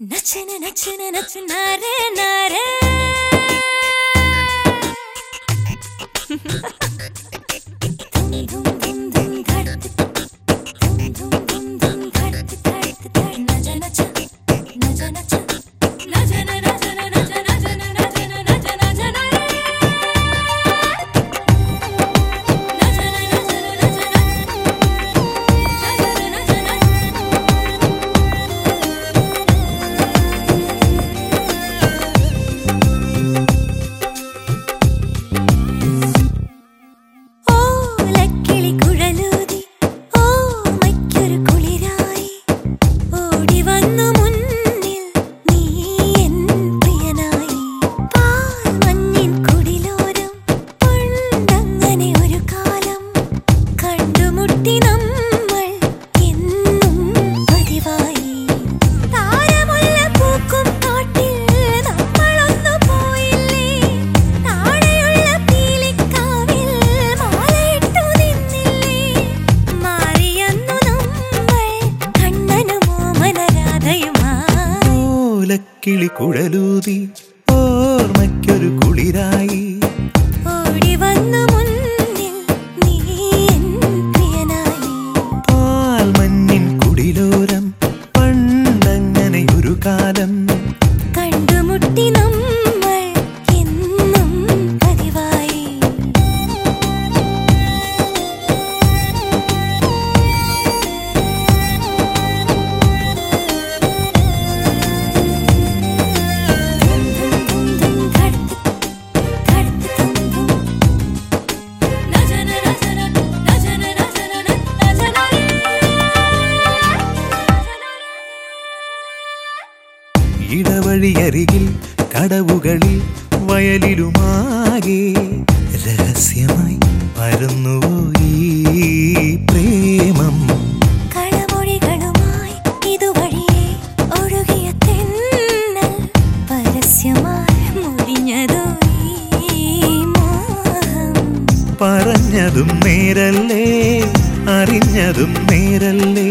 నచ్చిన నచ్చిన నచ్చునారే నారే ధుమ్ ధుమ్ ഓലക്കിളി കുഴലൂതി ഓർമ്മയ്ക്കൊരു കുളിരായി. ഇടവഴിയരികിൽ കടവുകളിൽ വയലിലുമാകെ രഹസ്യമായി പരന്നുവോ പ്രേമം? പറഞ്ഞതും നേരല്ലേ അറിഞ്ഞതും നേരല്ലേ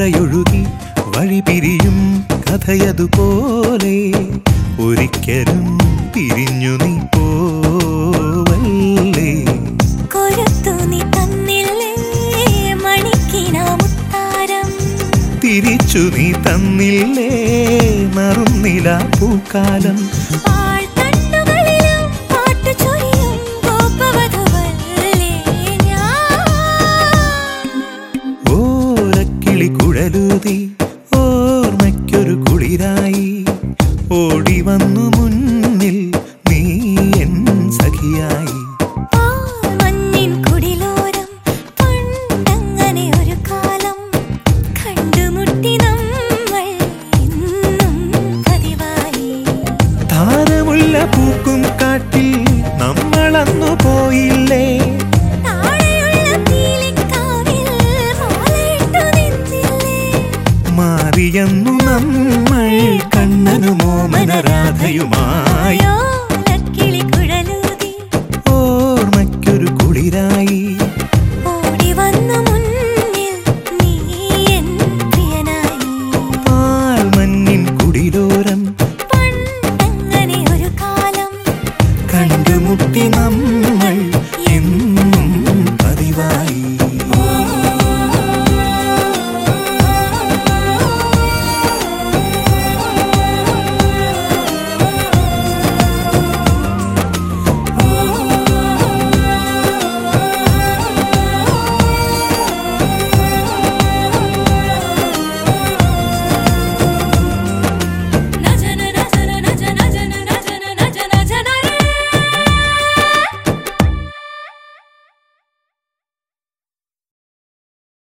പുഴയൊഴുകി വഴി പിരിയും കഥയതുപോലെ ഒരിക്കലും പിരിഞ്ഞു നീ പോവല്ലേ? തിരിച്ചു നീ തന്നില്ലേ മറുന്നില പൂക്കാലം? ഓടി വന്നു കഥയുമാ